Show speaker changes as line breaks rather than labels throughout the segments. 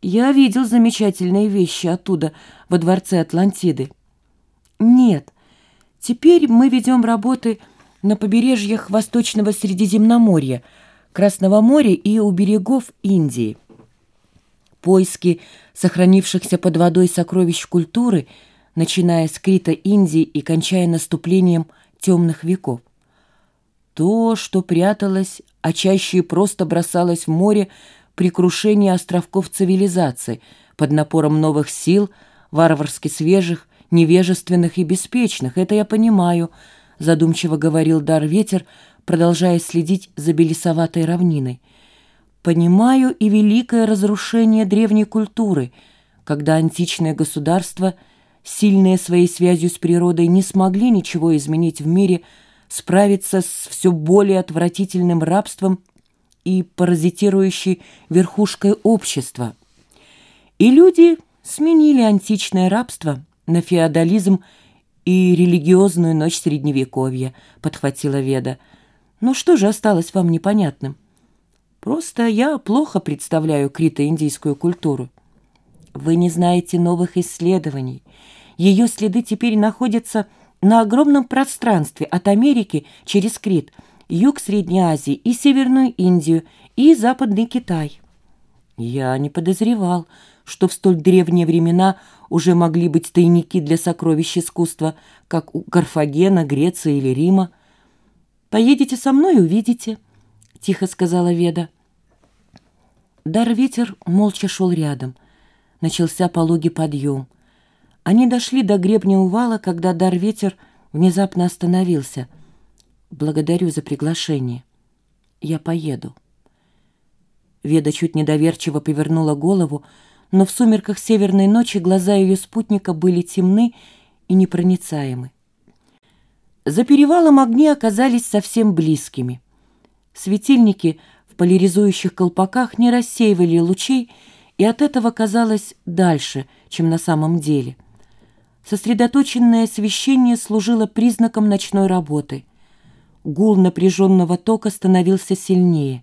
Я видел замечательные вещи оттуда, во дворце Атлантиды. Нет, теперь мы ведем работы на побережьях Восточного Средиземноморья, Красного моря и у берегов Индии. Поиски сохранившихся под водой сокровищ культуры, начиная с Крита Индии и кончая наступлением темных веков. То, что пряталось, а чаще просто бросалось в море, при крушении островков цивилизации под напором новых сил, варварски свежих, невежественных и беспечных. Это я понимаю, задумчиво говорил Дар Ветер, продолжая следить за белесоватой равниной. Понимаю и великое разрушение древней культуры, когда античные государства, сильные своей связью с природой, не смогли ничего изменить в мире, справиться с все более отвратительным рабством и паразитирующей верхушкой общества. И люди сменили античное рабство на феодализм и религиозную ночь Средневековья, подхватила Веда. Ну что же осталось вам непонятным? Просто я плохо представляю крито-индийскую культуру. Вы не знаете новых исследований. Ее следы теперь находятся на огромном пространстве от Америки через Крит – юг Средней Азии и Северную Индию и Западный Китай. Я не подозревал, что в столь древние времена уже могли быть тайники для сокровищ искусства, как у Карфагена, Греции или Рима. «Поедете со мной и увидите», — тихо сказала Веда. Дар-ветер молча шел рядом. Начался пологий подъем. Они дошли до гребня увала, когда дар-ветер внезапно остановился — «Благодарю за приглашение. Я поеду». Веда чуть недоверчиво повернула голову, но в сумерках северной ночи глаза ее спутника были темны и непроницаемы. За перевалом огни оказались совсем близкими. Светильники в поляризующих колпаках не рассеивали лучей, и от этого казалось дальше, чем на самом деле. Сосредоточенное освещение служило признаком ночной работы. Гул напряженного тока становился сильнее.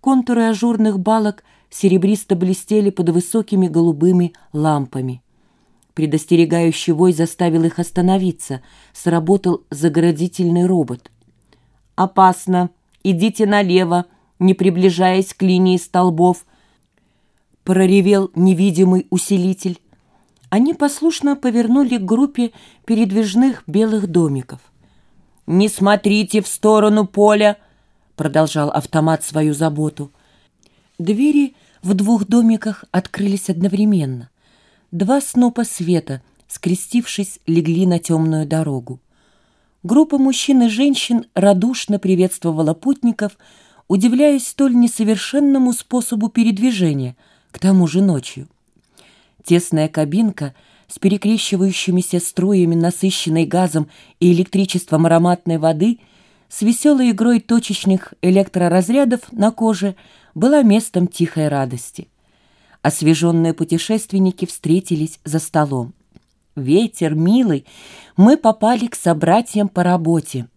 Контуры ажурных балок серебристо блестели под высокими голубыми лампами. Предостерегающий вой заставил их остановиться. Сработал заградительный робот. «Опасно! Идите налево, не приближаясь к линии столбов!» Проревел невидимый усилитель. Они послушно повернули к группе передвижных белых домиков. «Не смотрите в сторону поля!» — продолжал автомат свою заботу. Двери в двух домиках открылись одновременно. Два снопа света, скрестившись, легли на темную дорогу. Группа мужчин и женщин радушно приветствовала путников, удивляясь столь несовершенному способу передвижения, к тому же ночью. Тесная кабинка — с перекрещивающимися струями, насыщенной газом и электричеством ароматной воды, с веселой игрой точечных электроразрядов на коже, была местом тихой радости. Освеженные путешественники встретились за столом. «Ветер, милый, мы попали к собратьям по работе».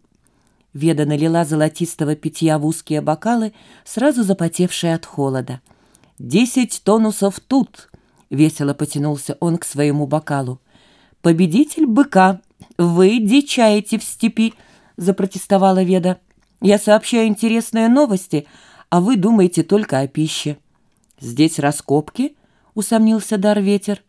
Веда налила золотистого питья в узкие бокалы, сразу запотевшие от холода. «Десять тонусов тут!» Весело потянулся он к своему бокалу. «Победитель быка! Вы дичаете в степи!» — запротестовала Веда. «Я сообщаю интересные новости, а вы думаете только о пище». «Здесь раскопки?» — усомнился Дар Ветер.